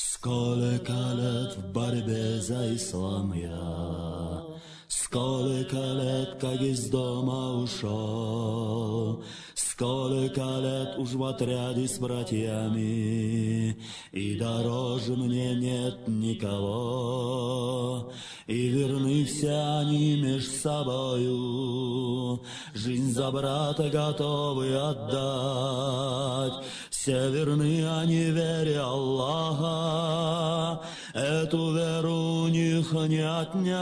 Сколько лет в борьбе за ислам я, Сколько лет, как из дома ушел, Сколько лет уж в отряде с братьями, И дороже мне нет никого, И верны все они меж собою, Жизнь за брата готовы отдать, все верны они вере Аллаха, Эту веру у них не отнять.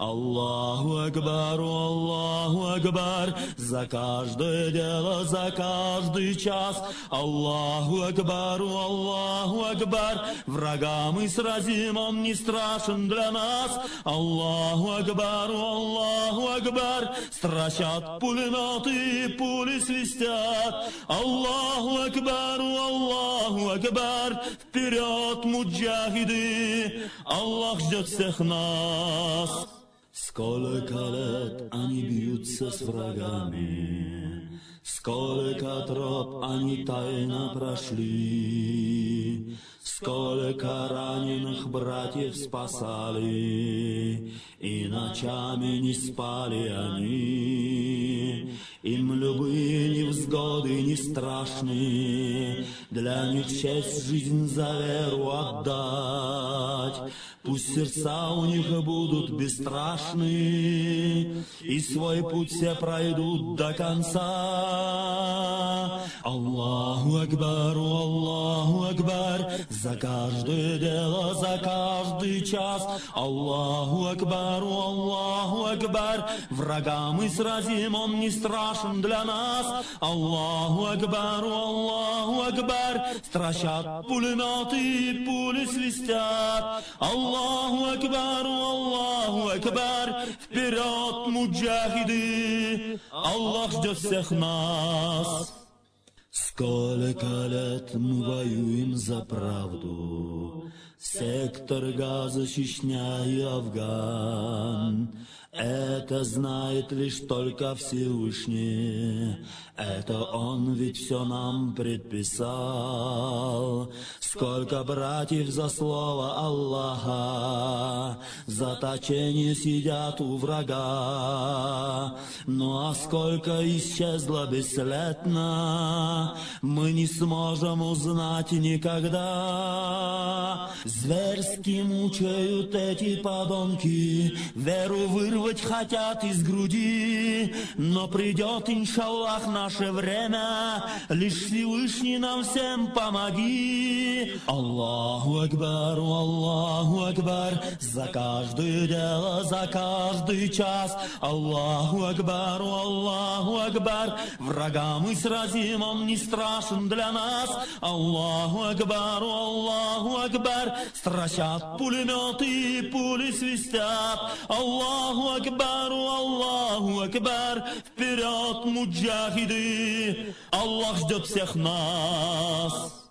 Аллаху Акбар, Аллаху Акбар, за каждое дело, за каждый час. Аллаху Акбар, Аллаху Акбар, врага мы сразим, он не страшен для нас. Аллаху Акбар, Аллаху Акбар, стращат пулеметы, пули свистят. Аллаху Акбар, Аллаху Акбар, вперед, муджахиды, Аллах ждет всех нас. Сколько лет они бьются с врагами, Сколько троп они тайно прошли, Сколько раненых братьев спасали, И ночами не спали они. Им любые невзгоды не страшны, Для них честь жизнь за веру отдать. Пусть сердца у них будут бесстрашны, И свой путь все пройдут до конца. Аллаху Акбару, Аллаху Акбар, За каждое дело, за каждый час. Аллаху Акбару, Аллаху Акбар, Врага мы сразим, он не страшен для нас. Аллаху Акбару, Аллаху Акбар, Стращат пулеметы, пули свистят. Аллаху Акбар, Аллаху Акбар, вперед, муджахиды, Аллах ждет всех нас. Сколько лет мы воюем за правду, Сектор Газа, Чечня и Афган. Это знает лишь только Всевышний, Это Он ведь все нам предписал. Сколько братьев за слово Аллаха, Заточение сидят у врага. Ну а сколько исчезло бесследно, Мы не сможем узнать никогда. Зверски мучают эти подонки, Веру вырвать хотят из груди, Но придет, иншаллах, наше время, Лишь Всевышний нам всем помоги. Аллаху Акбар, Аллаху Акбар, За каждое дело, за каждый час. Аллаху Акбар, Аллаху Акбар, Врага мы сразим, он не страшен для нас. Аллаху Акбар, Аллаху Акбар, Стращат пулеметы, пули свистят. Аллаху Акбар, Аллаху Акбар, Вперед, муджахиды, Аллах ждет всех нас.